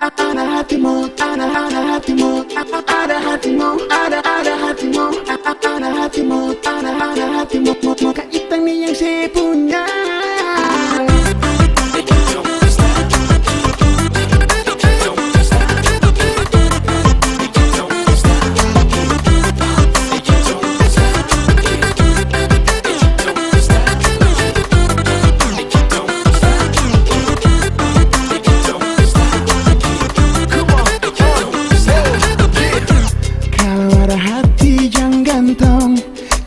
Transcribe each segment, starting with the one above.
ada hatimu, ada ada hatimu, ada hatimu, ada ada hatimu, ada hatimu, ada ada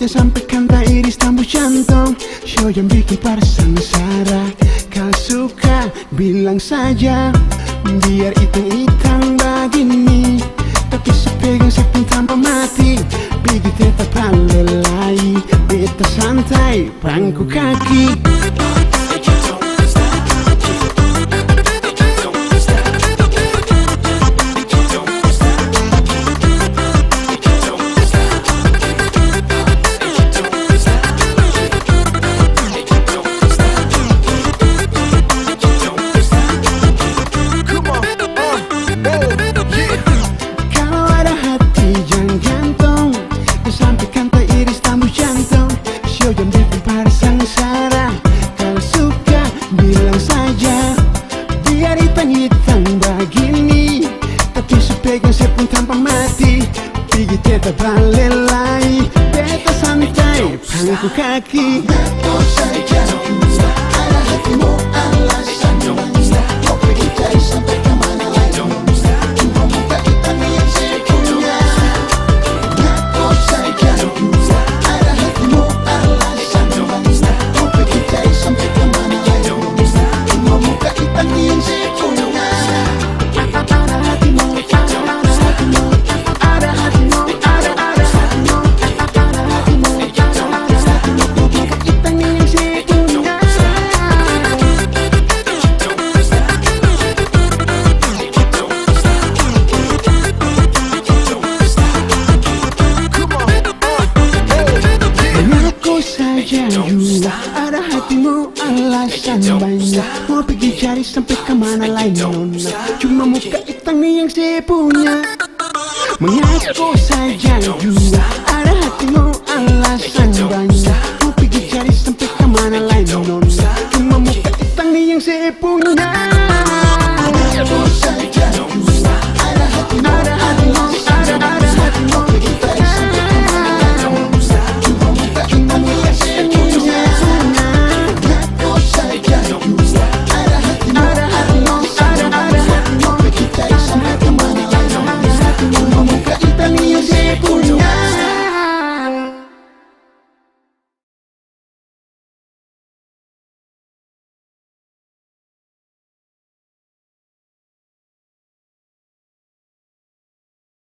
Jangan sampaikan tak iris tembus jantung. Show yang bikin para sengsara Kalau suka bilang saja. Biar hitam-hitam begini. Tapi sepegang sepin tanpa mati. Bigi tetap lelai Beta santai pangku kaki Τα πίσω παιδιά σε πντάμπα μάτι. Τι γίνεται τα πανέλα. Επέτασαν τα έπανε το χαρτί. Juga ada hatimu alasan banyak. Mau pergi cari sampai ke mana lain nona. Cuma muka hitam nih yang saya punya. Mengaku saja. Juga ada hatimu alasan